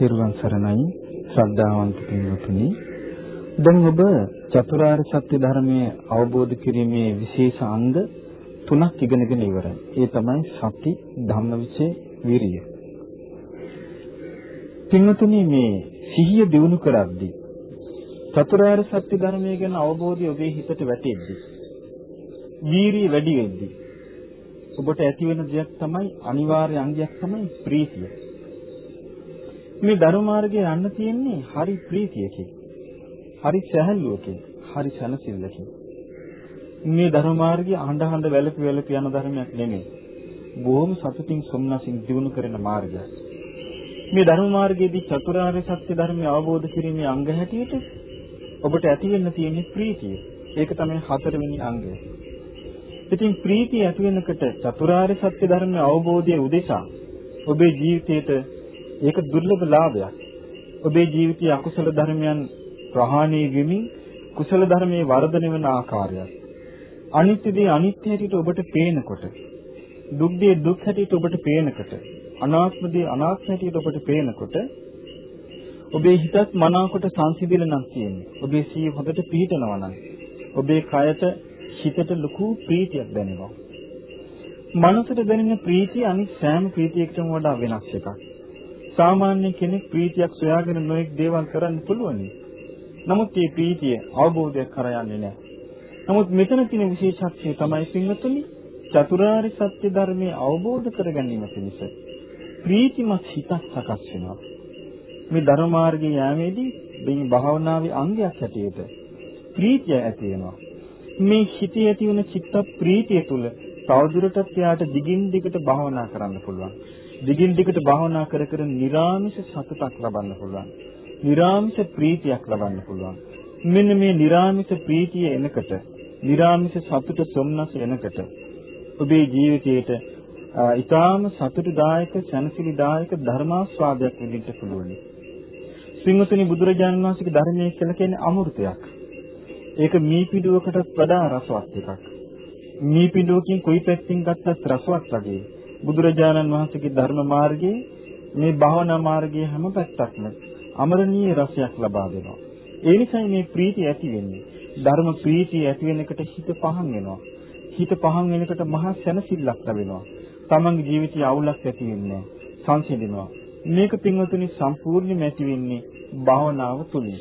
තෙරුවන් සරණයි ශ්‍රද්ධාවන්ත පින්වතුනි දැන් ඔබ චතුරාර්ය සත්‍ය ධර්මයේ අවබෝධ කිරීමේ විශේෂ අංග තුනක් ඉගෙනගෙන ඉවරයි. ඒ තමයි සති, ධම්මවිචේ, විරිය. පින්වතුනි මේ සිහිය දිනු කරද්දී චතුරාර්ය සත්‍ය ධර්මය ගැන අවබෝධය ඔබේ හිතට වැටෙද්දී වීරිය වැඩි වෙද්දී ඔබට ඇති වෙන දෙයක් තමයි අනිවාර්ය අංගයක් තමයි ප්‍රීතිය. මේ ධර්ම මාර්ගයේ යන්න තියෙන්නේ හරි ප්‍රීතියකින්. හරි සැහැල්ලුවකින්, හරි සැනසෙල්ලකින්. මේ ධර්ම මාර්ගය අහඬ අහඬ වැළපි වැළපි යන ධර්මයක් නෙමෙයි. බොහොම සතුටින් සොම්නසින් දිනු කරන මාර්ගයක්. මේ ධර්ම මාර්ගයේදී චතුරාර්ය සත්‍ය ධර්මය අවබෝධ කිරීමේ අංග හැටියට ඔබට ඇති වෙන්න තියෙන්නේ ප්‍රීතිය. ඒක තමයි හතරවෙනි අංගය. ඉතින් ප්‍රීතිය ඇති වෙනකොට චතුරාර්ය සත්‍ය ධර්ම අවබෝධයේ උදෙසා ඔබේ ජීවිතයට ඒක දුර්ලභ ලාභයක්. ඔබේ ජීවිතයේ අකුසල ධර්මයන් ප්‍රහාණය වෙමින් කුසල ධර්මයේ වර්ධනය වෙන ආකාරයක්. අනිත්‍ය දේ අනිත්‍ය හැටියට ඔබට පේනකොට දුක් දේ දුක් හැටියට ඔබට පේනකොට අනාත්ම දේ අනාත්ම හැටියට ඔබට පේනකොට ඔබේ හිතත් මනාකොට සංසිඳිල නම් තියෙන්නේ. ඔබේ සිහිය හොඳට පිහිටනවා නම් ඔබේ කයට හිතට ලොකු ප්‍රීතියක් දැනෙනවා. මනසට දැනෙන ප්‍රීතිය අනිත් සෑම ප්‍රීතියකටම වඩා වෙනස් එකක්. සාමාන්‍ය කෙනෙක් ප්‍රීතියක් සොයාගෙන නොඑක් දේවල් කරන්න පුළුවනි. නමුත් මේ ප්‍රීතිය අවබෝධයක් කරා යන්නේ නැහැ. නමුත් මෙතන තියෙන විශේෂත්වය තමයි පින්වතුනි චතුරාර්ය සත්‍ය ධර්මයේ අවබෝධ කර ගැනීම පිණිස ප්‍රීතිමත් හිතක් සකස් වෙනවා. මේ ධර්ම මාර්ගයේ යෑමේදී මේ භාවනාවේ අංගයක් හැටියට ප්‍රීතිය ඇති වෙනවා. මේ හිතේ ඇති වෙන චිත්ත ප්‍රීතිය තුළ තවදුරටත් එයාට දිගින් දිගට භාවනා කරන්න පුළුවන්. දිගින් දිගට භාවනා කර කර නිරාමිෂ සතුටක් ලබන්න පුළුවන්. නිරාමිෂ ප්‍රීතියක් ලබන්න පුළුවන්. මෙන්න මේ නිරාමිෂ ප්‍රීතිය එනකොට, නිරාමිෂ සතුට සොම්නස එනකොට ඔබේ ජීවිතයේට ඊටාම සතුටුදායක, සැනසෙලිදායක ධර්මාස්වාදයක් විඳින්න පුළුවන්. සිංහතුනි බුදුරජාණන් වහන්සේගේ ධර්මයේ කියලා කියන්නේ අමෘතයක්. ඒක මීපිඩුවකටත් වඩා රසවත් එකක්. මීපිඩුවකින් කොයි පැත්තකින් ගත්තත් රසවත් වගේ. බුදුරජාණන් වහන්සේගේ ධර්ම මාර්ගයේ මේ භාවනා මාර්ගයේ හැම පැත්තක්ම අමරණීය රසයක් ලබා දෙනවා. ඒ නිසා මේ ප්‍රීතිය ඇති වෙන්නේ. ධර්ම ප්‍රීතිය ඇති වෙනකොට හිත පහන් වෙනවා. හිත පහන් වෙනකොට මහා සැනසෙල්ලක් ලැබෙනවා. තමන්ගේ ජීවිතයේ අවුලක් ඇති වෙන්නේ සංසිඳෙනවා. මේක පින්වතුනි සම්පූර්ණයෙන්ම ඇති වෙන්නේ භාවනාව තුලින්.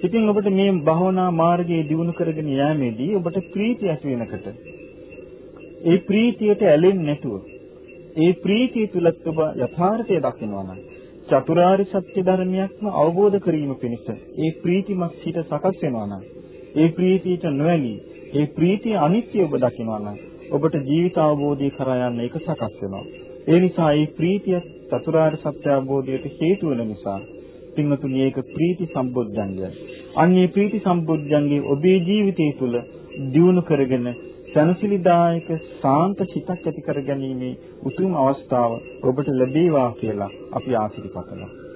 ඉතින් ඔබට මේ භාවනා මාර්ගයේ දියුණු කරගෙන යෑමේදී ඔබට ප්‍රීතිය ඇති වෙනකොට ඒ ප්‍රීතියට ඇලෙන්නේ නැතුව ඒ ප්‍රීතිය තුලත් ඔබ යථාර්ථය දකිනවා නම් චතුරාර්ය සත්‍ය ධර්මයක්ම අවබෝධ කිරීම පිණිස ඒ ප්‍රීතිමත් සිට සකස් වෙනවා නම් ඒ ප්‍රීතියට නොඇලී ඒ ප්‍රීතිය අනිත්‍ය ඔබ දකිනවා නම් ඔබට ජීවිත අවබෝධය කරා යන්න ඒක සකස් වෙනවා. ඒ නිසා මේ ප්‍රීතිය චතුරාර්ය සත්‍ය අවබෝධයට හේතු වෙන නිසා පින්වතුනි ඒක ප්‍රීති සම්බොධ්‍යංගය. අන්නේ ප්‍රීති සම්බොධ්‍යංගේ ඔබේ ජීවිතය තුළ දියුණු කරගෙන සනසිලිදායක සාන්ත සිතක් ඇති කර ගැනීමේ උතුම් අවස්ථාව ඔබට ලැබේවා කියලා අපි ආශිර්වාද කරනවා.